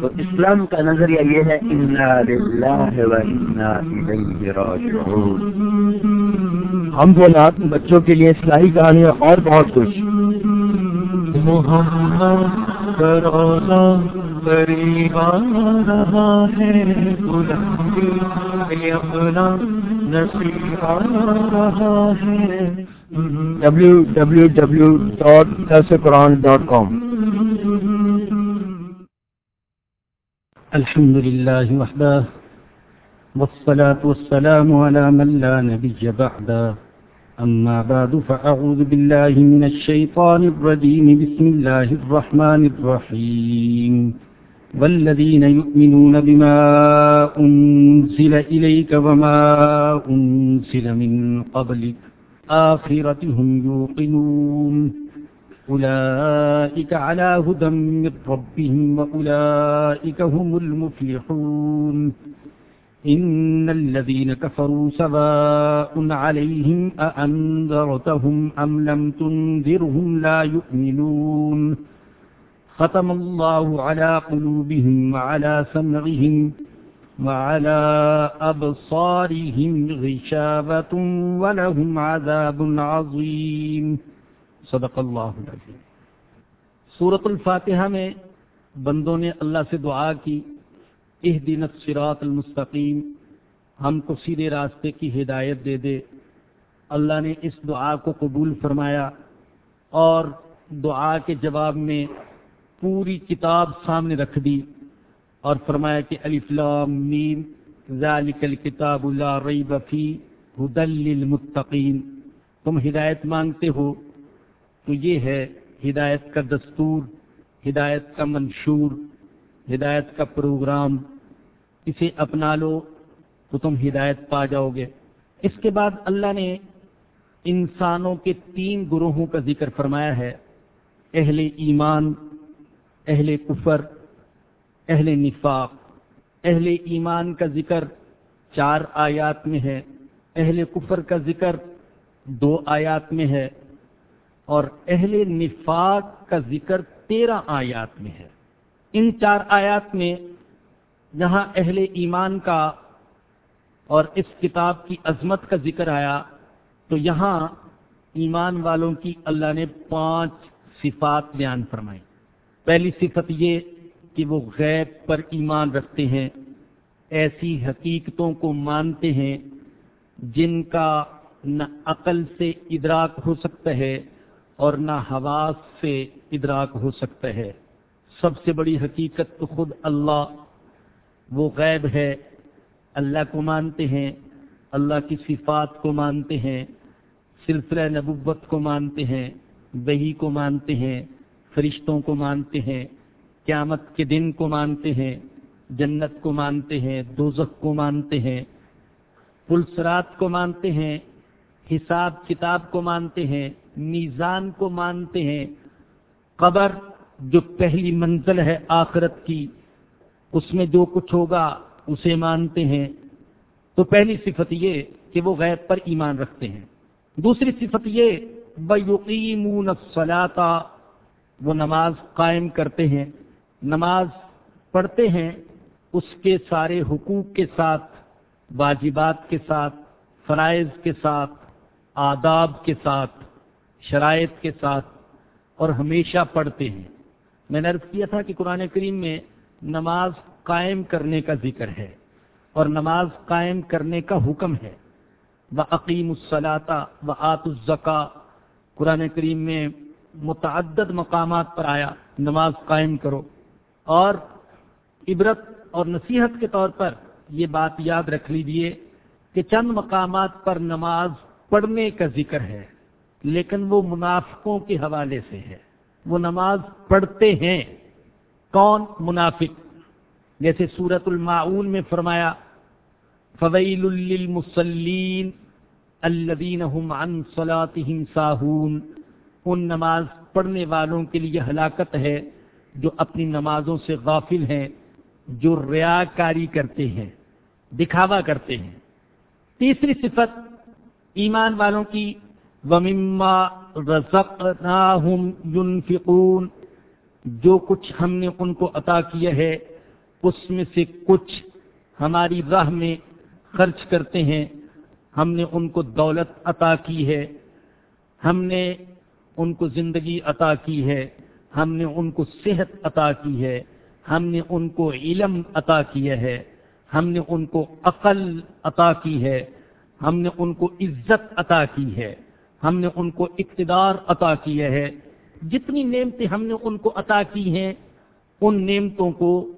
تو اسلام کا نظریہ یہ ہے ہم بولاد بچوں کے لیے اصلاحی کہانیاں اور بہت کچھ W W W dot Quran dot com الحمد لله وحده، والصلاة والسلام على من لا نبي بعده. أما بعد، فأعوذ بالله من الشيطان الرجيم. بسم الله الرحمن الرحيم. والذين يؤمنون بما أنزل إليك وما أنزل من قبلك، آخرتهم يوقنون. أولئك على هدى من ربهم وأولئك هم المفلحون. إن الذين كفروا سواء عليهم أأنذرتهم أم لم تنذرهم لا يؤمنون. ختم الله على قلوبهم وعلى سمعهم وعلى أبصارهم غشابة ولهم عذاب عظيم. صدق اللہ سورت الفاتحہ میں بندوں نے اللہ سے دعا کی اہ دن سراط المستقیم، ہم کو سیدھے راستے کی ہدایت دے دے۔ اللہ نے اس دعا کو قبول فرمایا اور دعا کے جواب میں پوری کتاب سامنے رکھ دی اور فرمایا کہ علی فلام نیم ذالک الکتاب لا ریب فی، ہدل للمتقین۔ تم ہدایت مانگتے ہو تو یہ ہے ہدایت کا دستور، ہدایت کا منشور، ہدایت کا پروگرام۔ اسے اپنا لو تو تم ہدایت پا جاؤ گے۔ اس کے بعد اللہ نے انسانوں کے تین گروہوں کا ذکر فرمایا ہے۔ اہل ایمان، اہل کفر، اہل نفاق۔ اہل ایمان کا ذکر چار آیات میں ہے۔ اہل کفر کا ذکر دو آیات میں ہے۔ اور اہل نفاق کا ذکر تیرہ آیات میں ہے۔ ان چار آیات میں جہاں اہل ایمان کا اور اس کتاب کی عظمت کا ذکر آیا تو یہاں ایمان والوں کی اللہ نے پانچ صفات بیان فرمائی۔ پہلی صفت یہ کہ وہ غیب پر ایمان رکھتے ہیں، ایسی حقیقتوں کو مانتے ہیں جن کا نہ عقل سے ادراک ہو سکتا ہے اور نہ حواس سے ادراک ہو سکتا ہے سب سے بڑی حقیقت تو خود اللہ وہ غیب ہے اللہ کو مانتے ہیں اللہ کی صفات کو مانتے ہیں سلسلہ نبوت کو مانتے ہیں وہی کو مانتے ہیں فرشتوں کو مانتے ہیں قیامت کے دن کو مانتے ہیں جنت کو مانتے ہیں دوزخ کو مانتے ہیں پلسرات کو مانتے ہیں حساب کتاب کو مانتے ہیں میزان کو مانتے ہیں۔ قبر جو پہلی منزل ہے آخرت کی، اس میں جو کچھ ہوگا اسے مانتے ہیں۔ تو پہلی صفت یہ کہ وہ غیب پر ایمان رکھتے ہیں۔ دوسری صفت یہ بقیم سلاتا وہ نماز قائم کرتے ہیں۔ نماز پڑھتے ہیں اس کے سارے حقوق کے ساتھ، واجبات کے ساتھ، فرائض کے ساتھ، آداب کے ساتھ۔ شرائط کے ساتھ اور ہمیشہ پڑھتے ہیں۔ میں نے عرض کیا تھا کہ قرآن کریم میں نماز قائم کرنے کا ذکر ہے اور نماز قائم کرنے کا حکم ہے۔ وہ عقیم الصلاطہ و آت الزکا قرآن کریم میں متعدد مقامات پر آیا، نماز قائم کرو۔ اور عبرت اور نصیحت کے طور پر یہ بات یاد رکھ لیجیے کہ چند مقامات پر نماز پڑھنے کا ذکر ہے۔ لیکن وہ منافقوں کے حوالے سے ہے۔ وہ نماز پڑھتے ہیں۔ کون؟ منافق۔ جیسے سورت المعون میں فرمایا فویل للمسلین الذین هم عن صلاتهم ساہون ان نماز پڑھنے والوں کے لیے ہلاکت ہے جو اپنی نمازوں سے غافل ہیں، جو ریاکاری کرتے ہیں، دکھاوا کرتے ہیں۔ تیسری صفت، ایمان والوں کی ومما رزقناہم ينفقون جو کچھ ہم نے ان کو عطا کیا ہے، اس میں سے کچھ ہماری راہ میں خرچ کرتے ہیں۔ ہم نے ان کو دولت عطا کی ہے، ہم نے ان کو زندگی عطا کی ہے، ہم نے ان کو صحت عطا کی ہے، ہم نے ان کو علم عطا کیا ہے، ہم نے ان کو عقل عطا کی ہے، ہم نے ان کو عزت عطا کی ہے۔ ہم نے ان کو اقتدار عطا کیا ہے۔ جتنی نعمتیں ہم نے ان کو عطا کی ہیں، ان نعمتوں کو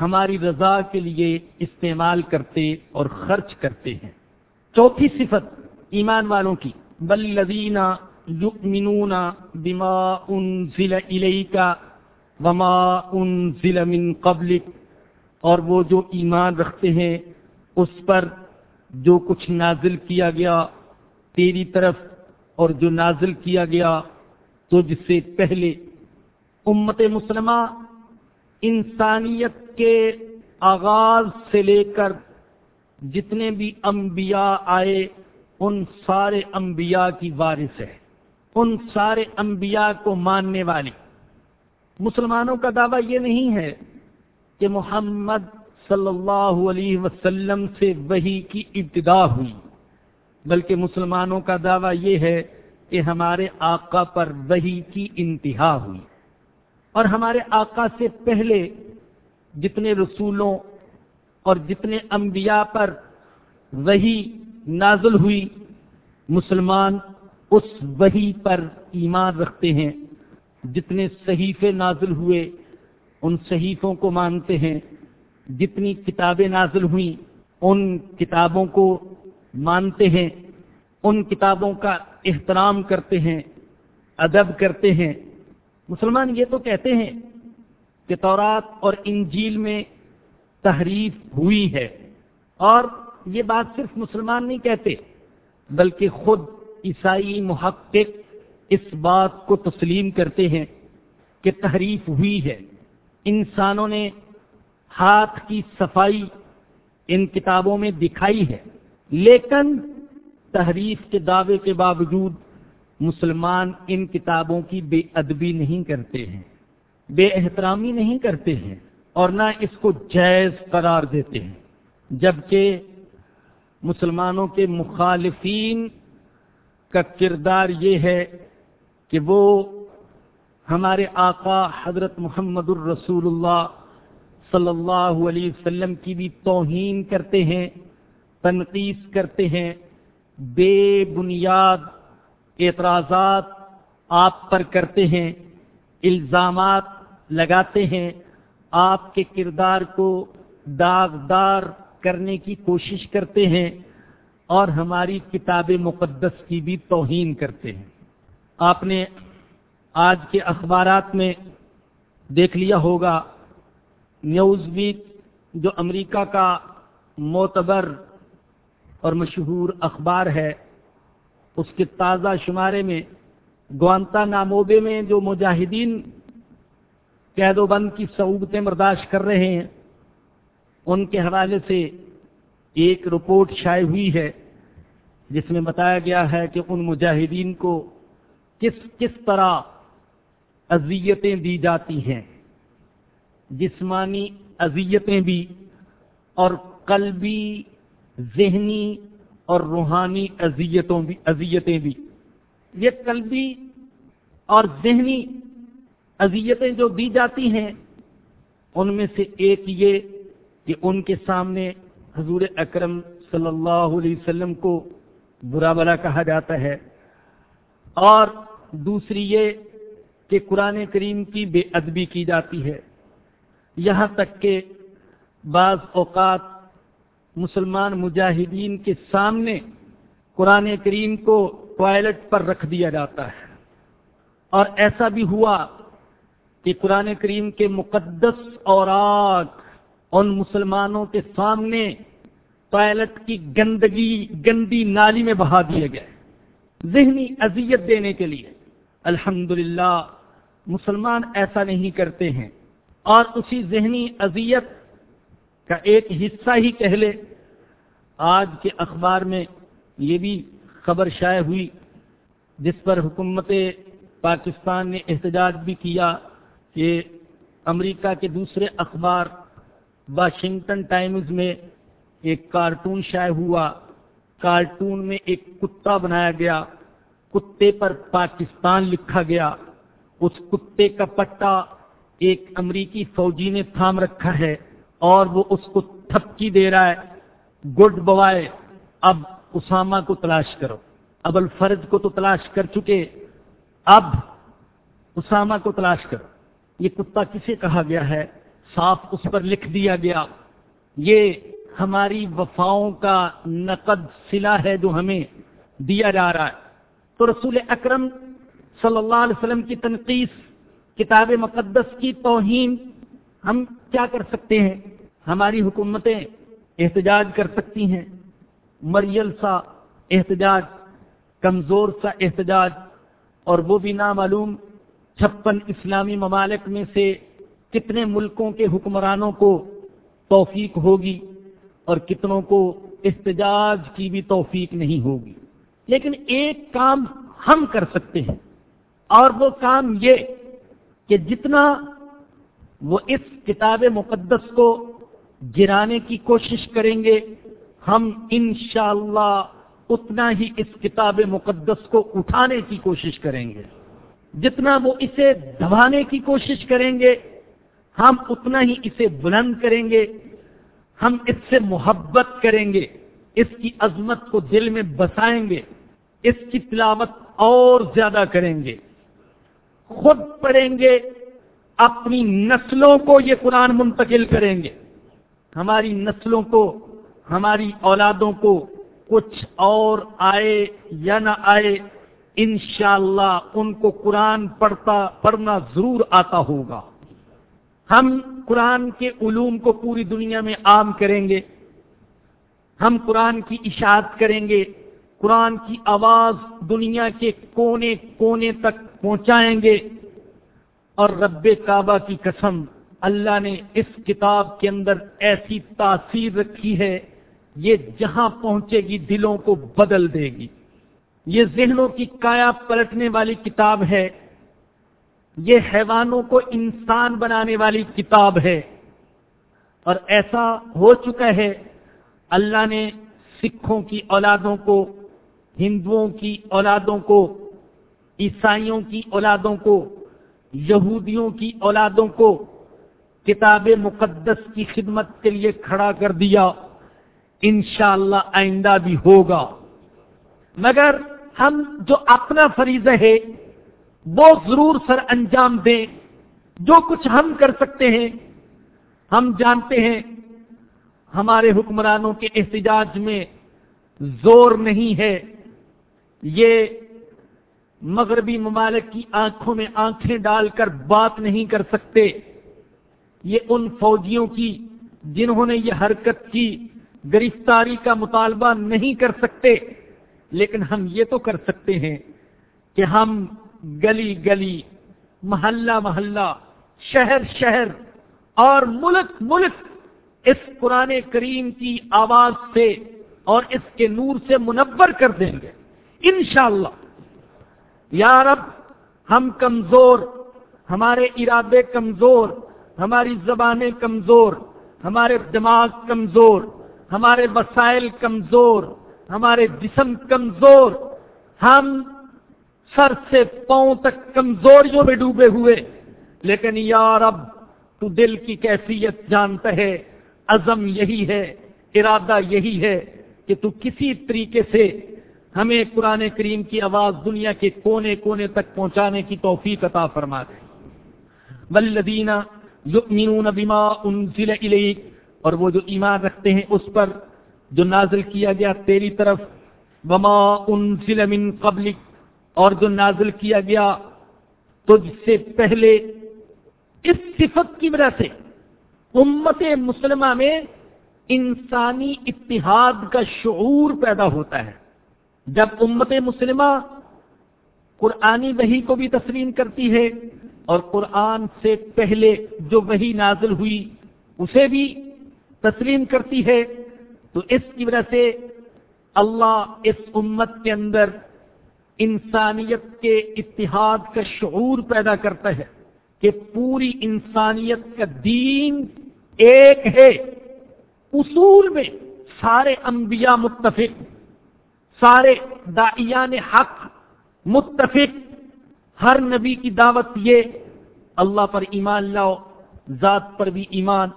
ہماری رضا کے لیے استعمال کرتے اور خرچ کرتے ہیں۔ چوتھی صفت ایمان والوں کی۔ بل لدینہ یؤمنون بما انزل الیک وما انزل من قبلک۔ اور وہ جو ایمان رکھتے ہیں، اس پر جو کچھ نازل کیا گیا، تیری طرف اور جو نازل کیا گیا تو جس سے پہلے امت مسلمہ انسانیت کے آغاز سے لے کر جتنے بھی انبیاء آئے، ان سارے انبیاء کی وارث ہے ان سارے انبیاء کو ماننے والی مسلمانوں کا دعویٰ یہ نہیں ہے کہ محمد صلی اللہ علیہ وسلم سے وہی کی ابتدا ہوئی۔ بلکہ مسلمانوں کا دعویٰ یہ ہے کہ ہمارے آقا پر وہی کی انتہا ہوئی۔ اور ہمارے آقا سے پہلے جتنے رسولوں اور جتنے انبیاء پر وہی نازل ہوئی، مسلمان اس وہی پر ایمان رکھتے ہیں۔ جتنے صحیفے نازل ہوئے، ان صحیفوں کو مانتے ہیں۔ جتنی کتابیں نازل ہوئیں، ان کتابوں کو مانتے ہیں، ان کتابوں کا احترام کرتے ہیں، ادب کرتے ہیں۔ مسلمان یہ تو کہتے ہیں کہ تورات اور انجیل میں تحریف ہوئی ہے۔ اور یہ بات صرف مسلمان نہیں کہتے، بلکہ خود عیسائی محقق اس بات کو تسلیم کرتے ہیں کہ تحریف ہوئی ہے۔ انسانوں نے ہاتھ کی صفائی ان کتابوں میں دکھائی ہے۔ لیکن تحریف کے دعوے کے باوجود مسلمان ان کتابوں کی بے ادبی نہیں کرتے ہیں، بے احترامی نہیں کرتے ہیں اور نہ اس کو جائز قرار دیتے ہیں، جبکہ مسلمانوں کے مخالفین کا کردار یہ ہے کہ وہ ہمارے آقا حضرت محمد الرسول اللہ صلی اللہ علیہ وسلم کی بھی توہین کرتے ہیں تنقید کرتے ہیں، بے بنیاد اعتراضات آپ پر کرتے ہیں، الزامات لگاتے ہیں، آپ کے کردار کو داغدار کرنے کی کوشش کرتے ہیں اور ہماری کتاب مقدس کی بھی توہین کرتے ہیں۔ آپ نے آج کے اخبارات میں دیکھ لیا ہوگا، نیوز ویک جو امریکہ کا معتبر اور مشہور اخبار ہے، اس کے تازہ شمارے میں گوانتا ناموبے میں جو مجاہدین قید و بند کی سعودتیں برداشت کر رہے ہیں، ان کے حوالے سے ایک رپورٹ شائع ہوئی ہے، جس میں بتایا گیا ہے کہ ان مجاہدین کو کس کس طرح اذیتیں دی جاتی ہیں۔ جسمانی اذیتیں بھی اور قلبی ذہنی اور روحانی اذیتوں بھی اذیتیں بھی۔ یہ قلبی اور ذہنی اذیتیں جو دی جاتی ہیں، ان میں سے ایک یہ کہ ان کے سامنے حضور اکرم صلی اللہ علیہ وسلم کو برا بلا کہا جاتا ہے۔ اور دوسری یہ کہ قرآن کریم کی بے ادبی کی جاتی ہے۔ یہاں تک کہ بعض اوقات مسلمان مجاہدین کے سامنے قرآن کریم کو ٹوائلٹ پر رکھ دیا جاتا ہے۔ اور ایسا بھی ہوا کہ قرآن کریم کے مقدس اور آگ ان مسلمانوں کے سامنے ٹوائلٹ کی گندگی، گندی نالی میں بہا دیے گئے۔ ذہنی اذیت دینے کے لیے۔ الحمد مسلمان ایسا نہیں کرتے ہیں۔ اور اسی ذہنی اذیت کا ایک حصہ ہی کہہ لے۔ آج کے اخبار میں یہ بھی خبر شائع ہوئی، جس پر حکومت پاکستان نے احتجاج بھی کیا کہ امریکہ کے دوسرے اخبار واشنگٹن ٹائمز میں ایک کارٹون شائع ہوا۔ کارٹون میں ایک کتا بنایا گیا، کتے پر پاکستان لکھا گیا۔ اس کتے کا پٹا ایک امریکی فوجی نے تھام رکھا ہے۔ اور وہ اس کو تھپکی دے رہا ہے، گڈ بوائے، اب اسامہ کو تلاش کرو۔ اب الفرد کو تو تلاش کر چکے، اب اسامہ کو تلاش کرو۔ یہ کتا کسے کہا گیا ہے؟ صاف اس پر لکھ دیا گیا۔ یہ ہماری وفاؤں کا نقد سلا ہے جو ہمیں دیا جا رہا ہے۔ تو رسول اکرم صلی اللہ علیہ وسلم کی تنقید کتاب مقدس کی توہین، ہم کیا کر سکتے ہیں؟ ہماری حکومتیں احتجاج کر سکتی ہیں۔ مریل سا احتجاج، کمزور سا احتجاج، اور وہ بھی نامعلوم چھپن اسلامی ممالک میں سے کتنے ملکوں کے حکمرانوں کو توفیق ہوگی اور کتنوں کو احتجاج کی بھی توفیق نہیں ہوگی۔ لیکن ایک کام ہم کر سکتے ہیں، اور وہ کام یہ کہ جتنا وہ اس کتاب مقدس کو گرانے کی کوشش کریں گے، ہم انشاءاللہ اتنا ہی اس کتاب مقدس کو اٹھانے کی کوشش کریں گے۔ جتنا وہ اسے دبانے کی کوشش کریں گے، ہم اتنا ہی اسے بلند کریں گے۔ ہم اس سے محبت کریں گے، اس کی عظمت کو دل میں بسائیں گے، اس کی تلاوت اور زیادہ کریں گے۔ خود پڑھیں گے اپنی نسلوں کو یہ قرآن منتقل کریں گے۔ ہماری نسلوں کو، ہماری اولادوں کو کچھ اور آئے یا نہ آئے، انشاءاللہ ان کو قرآن پڑھتا، پڑھنا ضرور آتا ہوگا۔ ہم قرآن کے علوم کو پوری دنیا میں عام کریں گے۔ ہم قرآن کی اشاعت کریں گے۔ قرآن کی آواز دنیا کے کونے کونے تک پہنچائیں گے۔ اور رب کعبہ کی قسم، اللہ نے اس کتاب کے اندر ایسی تاثیر رکھی ہے، یہ جہاں پہنچے گی دلوں کو بدل دے گی۔ یہ ذہنوں کی کایا پلٹنے والی کتاب ہے، یہ حیوانوں کو انسان بنانے والی کتاب ہے۔ اور ایسا ہو چکا ہے، اللہ نے سکھوں کی اولادوں کو، ہندوؤں کی اولادوں کو، عیسائیوں کی اولادوں کو یہودیوں کی اولادوں کو کتاب مقدس کی خدمت کے لیے کھڑا کر دیا، انشاءاللہ اللہ آئندہ بھی ہوگا۔ مگر ہم جو اپنا فریض ہے، وہ ضرور سر انجام دیں۔ جو کچھ ہم کر سکتے ہیں، ہم جانتے ہیں، ہمارے حکمرانوں کے احتجاج میں زور نہیں ہے۔ یہ مغربی ممالک کی آنکھوں میں آنکھیں ڈال کر بات نہیں کر سکتے۔ یہ ان فوجیوں کی جنہوں نے یہ حرکت کی، گرفتاری کا مطالبہ نہیں کر سکتے۔ لیکن ہم یہ تو کر سکتے ہیں کہ ہم گلی گلی، محلہ محلہ، شہر شہر اور ملک ملک اس قرآن کریم کی آواز سے اور اس کے نور سے منور کر دیں گے۔ انشاءاللہ۔ یا رب، ہم کمزور، ہمارے ارادے کمزور، ہماری زبانیں کمزور، ہمارے دماغ کمزور، ہمارے وسائل کمزور، ہمارے جسم کمزور، ہم سر سے پاؤں تک کمزوریوں میں ڈوبے ہوئے۔ لیکن یار اب تو دل کی کیفیت جانتا ہے، عزم یہی ہے، ارادہ یہی ہے کہ تو کسی طریقے سے ہمیں قرآن کریم کی آواز دنیا کے کونے کونے تک پہنچانے کی توفیق عطا فرما دے ولدینہ یؤمنون بما انزل الیک اور وہ جو ایمان رکھتے ہیں اس پر جو نازل کیا گیا تیری طرف، وما انزل من قبلک اور جو نازل کیا گیا تجھ سے پہلے اس صفت کی وجہ سے۔ امت مسلمہ میں انسانی اتحاد کا شعور پیدا ہوتا ہے۔ جب امت مسلمہ قرآنی وہی کو بھی تسلیم کرتی ہے اور قرآن سے پہلے جو وہی نازل ہوئی اسے بھی تسلیم کرتی ہے، تو اس کی وجہ سے اللہ اس امت کے اندر انسانیت کے اتحاد کا شعور پیدا کرتا ہے کہ پوری انسانیت کا دین ایک ہے۔ اصول میں سارے انبیاء متفق سارے دائیان حق، متفق، ہر نبی کی دعوت یہ، اللہ پر ایمان لاؤ، ذات پر بھی ایمان،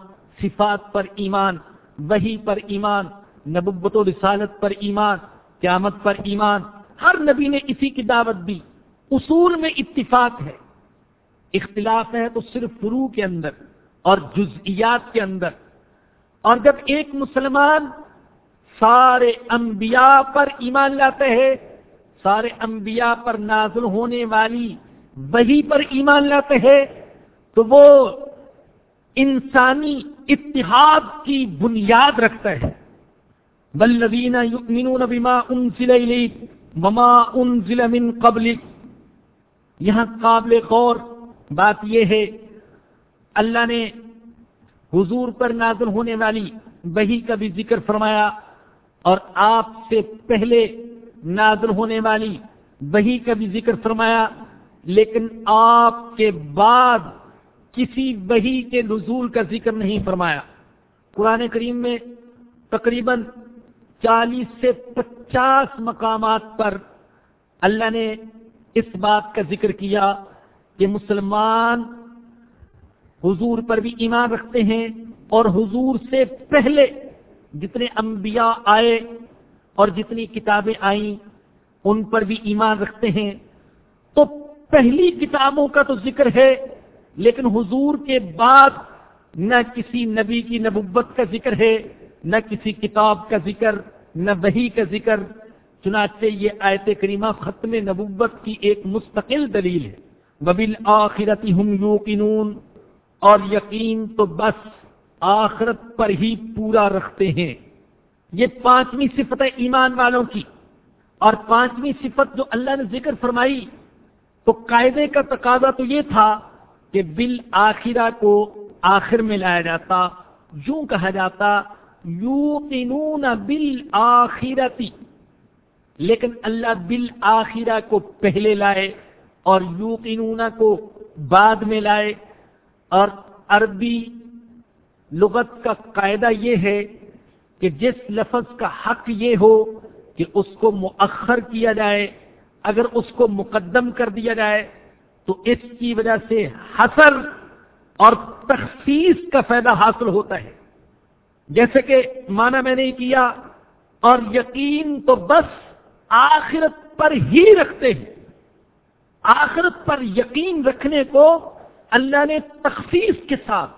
صفات پر ایمان وہی پر ایمان، نبوت و رسالت پر ایمان، قیامت پر ایمان، ہر نبی نے اسی کی دعوت دی۔ اصول میں اتفاق ہے۔ اختلاف ہے تو صرف فرو کے اندر اور جزئیات کے اندر۔ اور جب ایک مسلمان سارے انبیاء پر ایمان لاتے ہیں، سارے انبیاء پر نازل ہونے والی وہی پر ایمان لاتے ہیں۔ تو وہ انسانی اتحاد کی بنیاد رکھتا ہے بلدین بما انزل الیک وما انزل من قبلک یہاں قابل غور بات یہ ہے، اللہ نے حضور پر نازل ہونے والی وہی کا بھی ذکر فرمایا۔ اور آپ سے پہلے نازل ہونے والی وہی کا بھی ذکر فرمایا، لیکن آپ کے بعد کسی وہی کے نزول کا ذکر نہیں فرمایا۔ قرآن کریم میں تقریباً چالیس سے پچاس مقامات پر اللہ نے اس بات کا ذکر کیا کہ مسلمان حضور پر بھی ایمان رکھتے ہیں اور حضور سے پہلے جتنے انبیاء آئے اور جتنی کتابیں آئیں، ان پر بھی ایمان رکھتے ہیں۔ تو پہلی کتابوں کا تو ذکر ہے، لیکن حضور کے بعد نہ کسی نبی کی نبوت کا ذکر ہے، نہ کسی کتاب کا ذکر، نہ وہی کا ذکر۔ چنانچہ یہ آیت کریمہ ختم نبوت کی ایک مستقل دلیل ہے۔ وبل آخرتی ہم یوقنون۔ اور یقین تو بس آخرت پر ہی پورا رکھتے ہیں۔ یہ پانچویں صفت ہے ایمان والوں کی۔ اور پانچویں صفت جو اللہ نے ذکر فرمائی، تو قاعدے کا تقاضا تو یہ تھا کہ بل کو آخر میں لایا جاتا، یوں کہا جاتا یو قنون بل لیکن اللہ بالآخرہ کو پہلے لائے اور یو کو بعد میں لائے۔ اور عربی لغت کا قاعدہ یہ ہے کہ جس لفظ کا حق یہ ہو کہ اس کو مؤخر کیا جائے، اگر اس کو مقدم کر دیا جائے، تو اس کی وجہ سے حسر اور تخصیص کا فائدہ حاصل ہوتا ہے۔ جیسے کہ مانا میں نے کیا، اور یقین تو بس آخرت پر ہی رکھتے ہیں۔ آخرت پر یقین رکھنے کو اللہ نے تخصیص کے ساتھ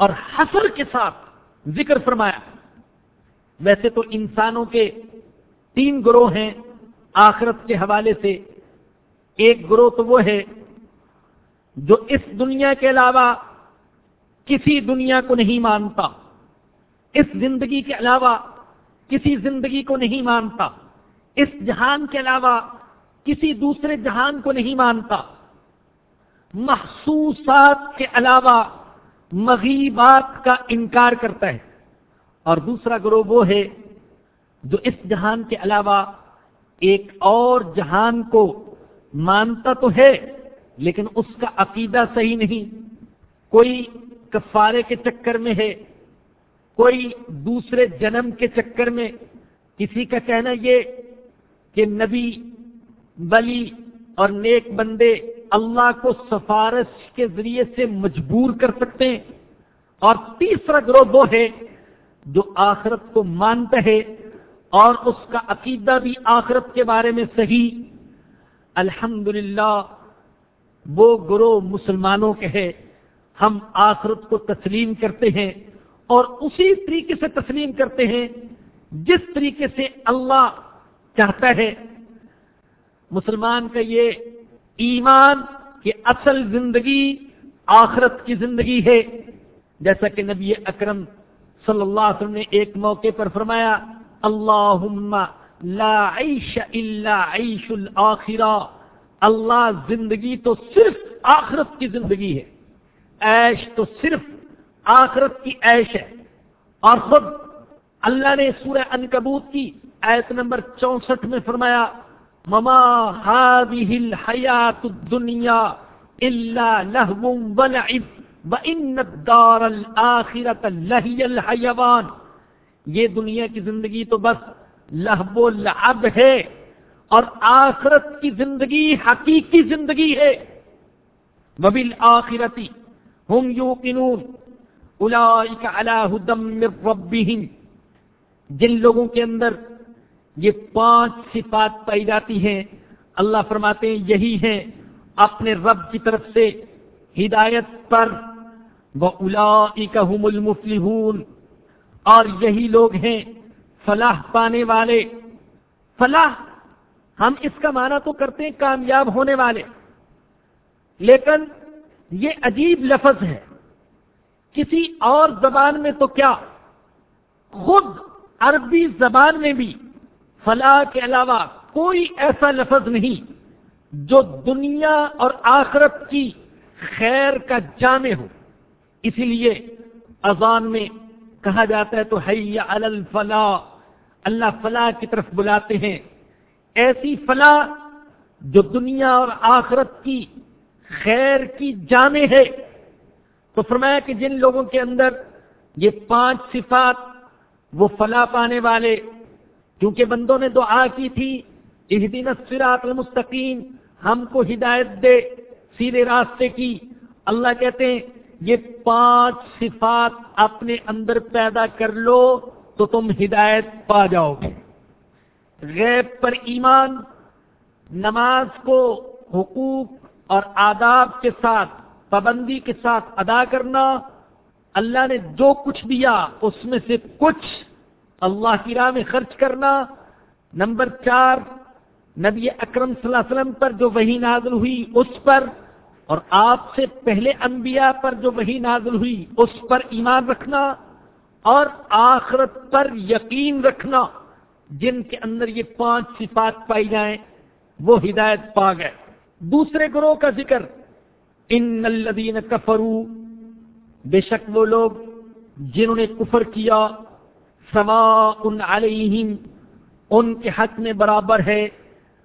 اور حسر کے ساتھ ذکر فرمایا۔ ویسے تو انسانوں کے تین گروہ ہیں، آخرت کے حوالے سے ایک گروہ تو وہ ہے جو اس دنیا کے علاوہ کسی دنیا کو نہیں مانتا، اس زندگی کے علاوہ کسی زندگی کو نہیں مانتا، اس جہان کے علاوہ کسی دوسرے جہان کو نہیں مانتا۔ محسوسات کے علاوہ مغیبات کا انکار کرتا ہے۔ اور دوسرا گروہ وہ ہے جو اس جہان کے علاوہ ایک اور جہان کو مانتا تو ہے، لیکن اس کا عقیدہ صحیح نہیں۔ کوئی کفارے کے چکر میں ہے، کوئی دوسرے جنم کے چکر میں۔ کسی کا کہنا یہ کہ نبی بلی اور نیک بندے اللہ کو سفارش کے ذریعے سے مجبور کر سکتے ہیں۔ اور تیسرا گروہ وہ ہے جو آخرت کو مانتا ہے اور اس کا عقیدہ بھی آخرت کے بارے میں صحیح۔ الحمد وہ گروہ مسلمانوں کے ہے ہم آخرت کو تسلیم کرتے ہیں اور اسی طریقے سے تسلیم کرتے ہیں جس طریقے سے اللہ چاہتا ہے۔ مسلمان کا یہ ایمان کی اصل زندگی آخرت کی زندگی ہے۔ جیسا کہ نبی اکرم صلی اللہ علیہ وسلم نے ایک موقع پر فرمایا اللہ لا عیش الا عیش الاخرہ۔ اللہ زندگی تو صرف آخرت کی زندگی ہے۔ عیش تو صرف آخرت کی عیش ہے۔ اور خود اللہ نے سورہ انکبوت کی ایت نمبر چونسٹھ میں فرمایا مما هذه الحیات الدنیا الا لهو ولعب وان الدار الاخرة لهي الحیوان یہ دنیا کی زندگی تو بس لہب و لعب ہے اور آخرت کی زندگی حقیقی زندگی ہے۔ وبل آخرتی ہم یو کنون ربهم۔ جن لوگوں کے اندر یہ پانچ صفات پائی جاتی ہیں۔ اللہ فرماتے ہیں، یہی ہیں۔ اپنے رب کی طرف سے ہدایت پر۔ وہ الا المفلحون۔ اور یہی لوگ ہیں فلاح پانے والے۔ فلاح، ہم اس کا معنی تو کرتے ہیں کامیاب ہونے والے۔ لیکن یہ عجیب لفظ ہے۔ کسی اور زبان میں تو کیا؟ خود عربی زبان میں بھی۔ فلاح کے علاوہ کوئی ایسا لفظ نہیں جو دنیا اور آخرت کی خیر کا جامع ہو۔ اسی لیے اذان میں کہا جاتا ہے تو حیا الفلاح، اللہ فلاح کی طرف بلاتے ہیں۔ ایسی فلاح جو دنیا اور آخرت کی خیر کی جامع ہے۔ تو فرمایا کہ جن لوگوں کے اندر یہ پانچ صفات وہ فلاح پانے والے کیونکہ بندوں نے دعا کی تھی اس دن اسفرات المستقیم، ہم کو ہدایت دے سیدھے راستے کی۔ اللہ کہتے ہیں، یہ پانچ صفات اپنے اندر پیدا کر لو تو تم ہدایت پا جاؤ گے۔ غیب پر ایمان، نماز کو حقوق اور آداب کے ساتھ، پابندی کے ساتھ ادا کرنا، اللہ نے جو کچھ دیا، اس میں سے کچھ اللہ کی راہ میں خرچ کرنا۔ نمبر چار، نبی اکرم صلی اللہ علیہ وسلم پر جو وہی نازل ہوئی اس پر، اور آپ سے پہلے انبیاء پر جو وہی نازل ہوئی اس پر ایمان رکھنا، اور آخرت پر یقین رکھنا، جن کے اندر یہ پانچ صفات پائی جائیں، وہ ہدایت پا گئے۔ دوسرے گروہ کا ذکر، ان الذین کفرو بے شک وہ لوگ جنہوں نے کفر کیا سوا ان علیہم، ان کے حق میں برابر ہے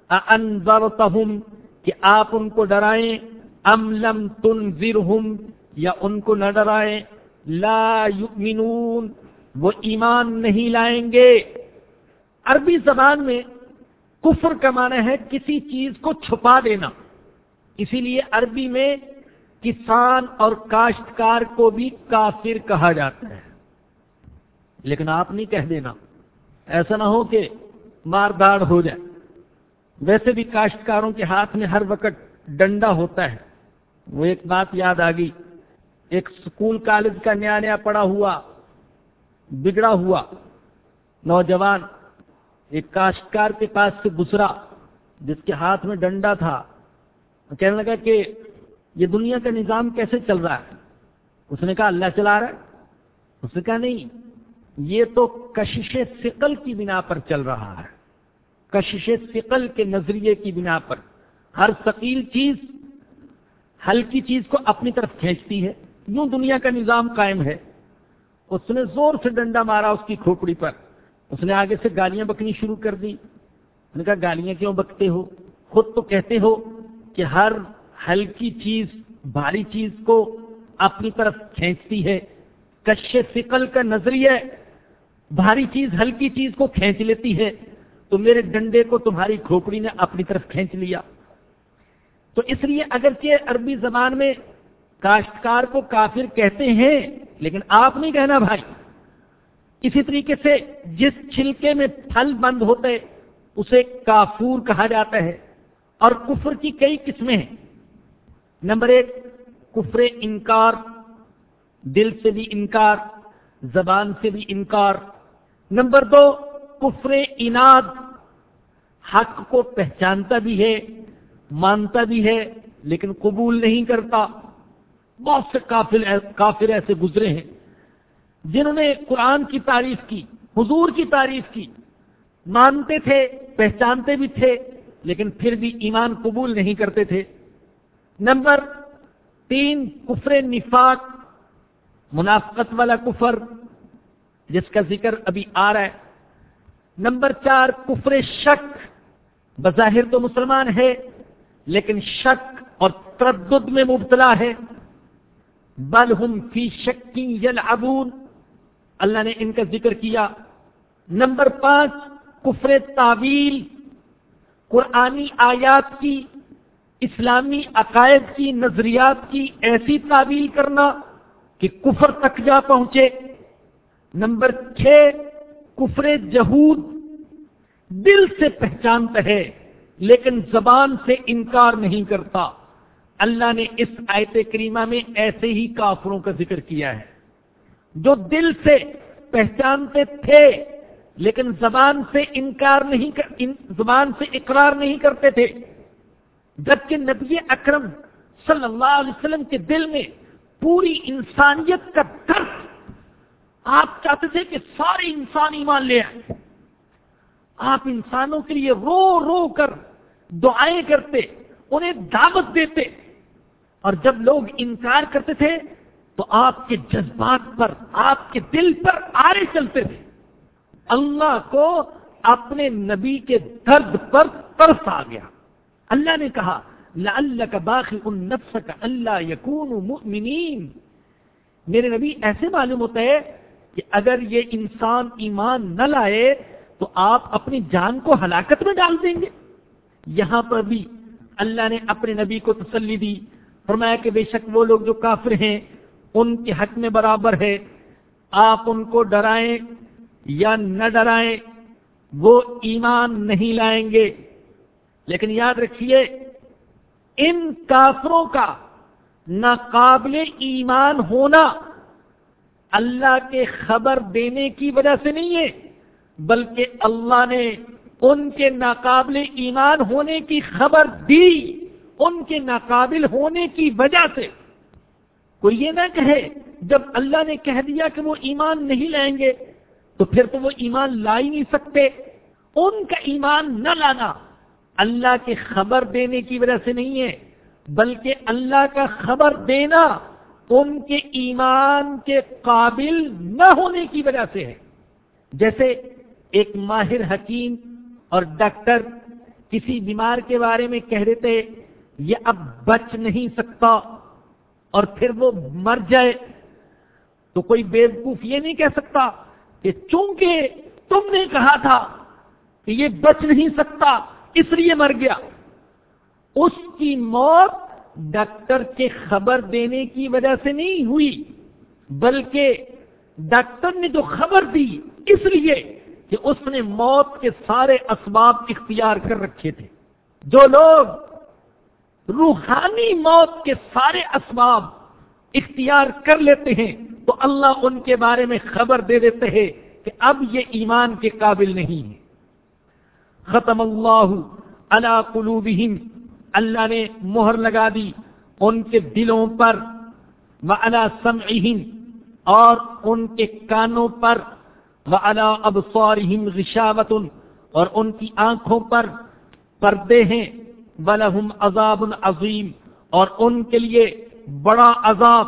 انذرتہم کہ آپ ان کو ڈرائیں ام لم تنذرہم یا ان کو نہ ڈرائیں، لا یؤمنون وہ ایمان نہیں لائیں گے۔ عربی زبان میں کفر کا معنی ہے کسی چیز کو چھپا دینا۔ اسی لیے عربی میں کسان اور کاشتکار کو بھی کافر کہا جاتا ہے۔ لیکن آپ نہیں کہہ دینا۔ ایسا نہ ہو کہ مار داڑ ہو جائے۔ ویسے بھی کاشتکاروں کے ہاتھ میں ہر وقت ڈنڈا ہوتا ہے۔ وہ ایک بات یاد آ گئی۔ ایک اسکول کالج کا نیا نیا پڑا ہوا، بگڑا ہوا نوجوان ایک کاشتکار کے پاس سے گزرا، جس کے ہاتھ میں ڈنڈا تھا۔ کہنے لگا کہ یہ دنیا کا نظام کیسے چل رہا ہے؟ اس نے کہا، اللہ چلا رہا ہے۔ اس نے کہا، نہیں۔ یہ تو کشش فقل کی بنا پر چل رہا ہے۔ کشش فقل کے نظریے کی بنا پر۔ ہر ثقیل چیز ہلکی چیز کو اپنی طرف کھینچتی ہے۔ یوں دنیا کا نظام قائم ہے۔ اس نے زور سے ڈنڈا مارا اس کی کھوپڑی پر۔ اس نے آگے سے گالیاں بکنی شروع کر دی۔ نے کہا، گالیاں کیوں بکتے ہو؟ خود تو کہتے ہو کہ ہر ہلکی چیز، بھاری چیز کو اپنی طرف کھینچتی ہے۔ کش فکل کا نظریہ بھاری چیز، ہلکی چیز کو کھینچ لیتی ہے، تو میرے ڈنڈے کو تمہاری کھوپڑی نے اپنی طرف کھینچ لیا۔ تو اس لیے اگرچہ عربی زبان میں کاشتکار کو کافر کہتے ہیں، لیکن آپ نہیں کہنا بھائی۔ اسی طریقے سے جس چھلکے میں پھل بند ہوتے، اسے کافور کہا جاتا ہے۔ اور کفر کی کئی قسمیں ہیں۔ نمبر ایک، کفر انکار، دل سے بھی انکار۔ زبان سے بھی انکار۔ نمبر دو، کفر اناد۔ حق کو پہچانتا بھی ہے، مانتا بھی ہے، لیکن قبول نہیں کرتا۔ بہت سے کافر کافر ایسے گزرے ہیں جنہوں نے قرآن کی تعریف کی، حضور کی تعریف کی۔ مانتے تھے، پہچانتے بھی تھے، لیکن پھر بھی ایمان قبول نہیں کرتے تھے۔ نمبر تین، کفر نفاق۔ منافقت والا کفر، جس کا ذکر ابھی آ رہا ہے۔ نمبر چار، کفر شک۔ بظاہر تو مسلمان ہے، لیکن شک اور تردد میں مبتلا ہے۔ بل ہم فی شکی یل اللہ نے ان کا ذکر کیا۔ نمبر پانچ، کفر تعویل۔ قرآنی آیات کی، اسلامی عقائد کی، نظریات کی، ایسی تعویل کرنا۔ کہ کفر تک جا پہنچے۔ نمبر چھ، کفر جہود دل سے پہچانتا ہے، لیکن زبان سے انکار نہیں کرتا۔ اللہ نے اس آیت کریمہ میں ایسے ہی کافروں کا ذکر کیا ہے۔ جو دل سے پہچانتے تھے، لیکن زبان سے انکار نہیں کر زبان سے اقرار نہیں کرتے تھے۔ جبکہ نبی اکرم صلی اللہ علیہ وسلم کے دل میں پوری انسانیت کا درد آپ چاہتے تھے کہ سارے انسان ایمان لے آئے آپ انسانوں کے لیے رو رو کر دعائیں کرتے، انہیں دعوت دیتے۔ اور جب لوگ انکار کرتے تھے تو آپ کے جذبات پر، آپ کے دل پر آرے چلتے تھے۔ اللہ کو اپنے نبی کے درد پر ترس آ گیا۔ اللہ نے کہا اللہ کا باقی ان نفس کا اللہ یقون مؤمنین میرے نبی، ایسے معلوم ہوتا ہے کہ اگر یہ انسان ایمان نہ لائے تو آپ اپنی جان کو ہلاکت میں ڈال دیں گے۔ یہاں پر بھی اللہ نے اپنے نبی کو تسلی دی۔ فرمایا کہ بے شک وہ لوگ جو کافر ہیں، ان کے حق میں برابر ہے۔ آپ ان کو ڈرائیں یا نہ ڈرائیں، وہ ایمان نہیں لائیں گے۔ لیکن یاد رکھیے ان کافروں کا ناقابل ایمان ہونا اللہ کے خبر دینے کی وجہ سے نہیں ہے، بلکہ اللہ نے ان کے ناقابل ایمان ہونے کی خبر دی، ان کے ناقابل ہونے کی وجہ سے۔ کوئی یہ نہ کہے، جب اللہ نے کہہ دیا کہ وہ ایمان نہیں لائیں گے، تو پھر تو وہ ایمان لا ہی نہیں سکتے۔ ان کا ایمان نہ لانا اللہ کے خبر دینے کی وجہ سے نہیں ہے، بلکہ اللہ کا خبر دینا ان کے ایمان کے قابل نہ ہونے کی وجہ سے ہے۔ جیسے ایک ماہر حکیم اور ڈاکٹر کسی بیمار کے بارے میں کہہ دیتے، یہ اب بچ نہیں سکتا اور پھر وہ مر جائے۔ تو کوئی بیوقوف یہ نہیں کہہ سکتا کہ چونکہ تم نے کہا تھا کہ یہ بچ نہیں سکتا اس لیے مر گیا۔ اس کی موت ڈاکٹر کے خبر دینے کی وجہ سے نہیں ہوئی، بلکہ ڈاکٹر نے جو خبر دی اس لیے کہ اس نے موت کے سارے اسباب اختیار کر رکھے تھے۔ جو لوگ روحانی موت کے سارے اسباب اختیار کر لیتے ہیں، تو اللہ ان کے بارے میں خبر دے دیتے ہیں کہ اب یہ ایمان کے قابل نہیں ہے ختم اللہ اللہ قلوبہم۔ اللہ نے مہر لگا دی ان کے دلوں پر وعلا سمعہم، اور ان کے کانوں پر وعلا ابصارہم غشاوت اور ان کی آنکھوں پر پردے ہیں۔ ولہم عذاب عظیم اور ان کے لیے بڑا عذاب۔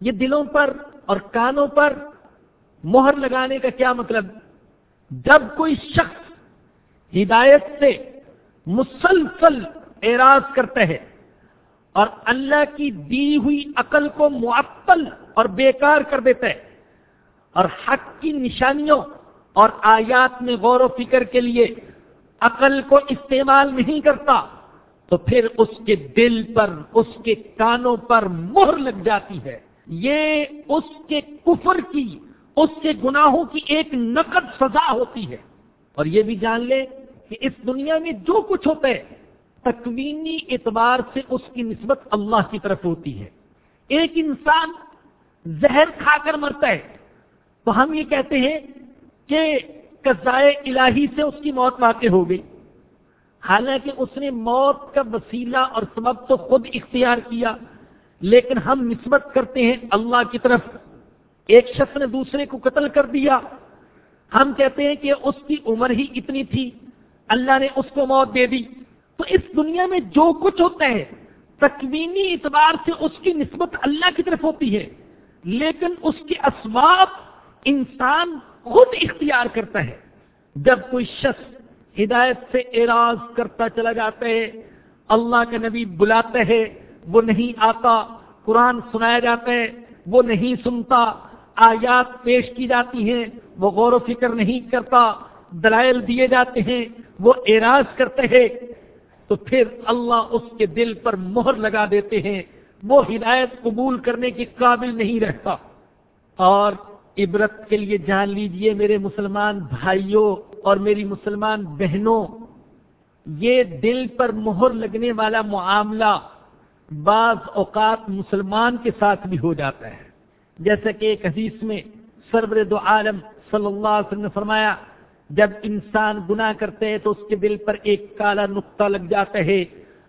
یہ دلوں پر اور کانوں پر مہر لگانے کا کیا مطلب؟ جب کوئی شخص ہدایت سے مسلسل اعراض کرتا ہے اور اللہ کی دی ہوئی عقل کو معطل اور بیکار کر دیتا ہے اور حق کی نشانیوں اور آیات میں غور و فکر کے لیے عقل کو استعمال نہیں کرتا تو پھر اس کے دل پر، اس کے کانوں پر مہر لگ جاتی ہے۔ یہ اس کے کفر کی، اس کے گناہوں کی ایک نقد سزا ہوتی ہے۔ اور یہ بھی جان لے کہ اس دنیا میں جو کچھ ہوتا ہے، تکوینی اعتبار سے اس کی نسبت اللہ کی طرف ہوتی ہے۔ ایک انسان زہر کھا کر مرتا ہے، تو ہم یہ کہتے ہیں کہ قزائے الہی سے اس کی موت واقع ہو گئی۔ حالانکہ اس نے موت کا وسیلہ اور سبب تو خود اختیار کیا، لیکن ہم نسبت کرتے ہیں اللہ کی طرف۔ ایک شخص نے دوسرے کو قتل کر دیا۔ ہم کہتے ہیں کہ اس کی عمر ہی اتنی تھی۔ اللہ نے اس کو موت دے دی۔ تو اس دنیا میں جو کچھ ہوتا ہے، تکوینی اعتبار سے اس کی نسبت اللہ کی طرف ہوتی ہے۔ لیکن اس کے اسباب انسان خود اختیار کرتا ہے۔ جب کوئی شخص ہدایت سے اعراض کرتا چلا جاتا ہے، اللہ کا نبی بلاتا ہے، وہ نہیں آتا، قرآن سنایا جاتا ہے، وہ نہیں سنتا، آیات پیش کی جاتی ہیں، وہ غور و فکر نہیں کرتا دلائل دیے جاتے ہیں، وہ اعراض کرتے ہیں، تو پھر اللہ اس کے دل پر مہر لگا دیتے ہیں۔ وہ ہدایت قبول کرنے کے قابل نہیں رہتا۔ اور عبرت کے لیے جان لیجیے میرے مسلمان بھائیوں اور میری مسلمان بہنوں، یہ دل پر مہر لگنے والا معاملہ بعض اوقات مسلمان کے ساتھ بھی ہو جاتا ہے۔ جیسے کہ ایک حدیث میں سرور دو عالم صلی اللہ علیہ وسلم نے فرمایا جب انسان گناہ کرتے ہیں تو اس کے دل پر ایک کالا نقطہ لگ جاتا ہے۔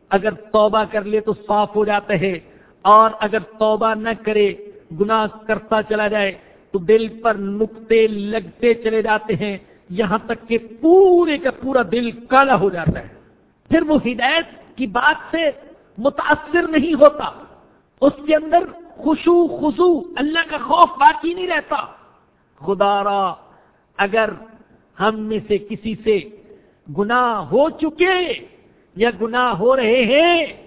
اگر توبہ کر لے تو صاف ہو جاتا ہے۔ اور اگر توبہ نہ کرے، گناہ کرتا چلا جائے، تو دل پر نقطے لگتے چلے جاتے ہیں۔ یہاں تک کہ پورے کا پورا دل کالا ہو جاتا ہے۔ پھر وہ ہدایت کی بات سے متاثر نہیں ہوتا۔ اس کے اندر خوشو خزو اللہ کا خوف باقی نہیں رہتا۔ خدا را، اگر ہم میں سے کسی سے گناہ ہو چکے یا گناہ ہو رہے ہیں؟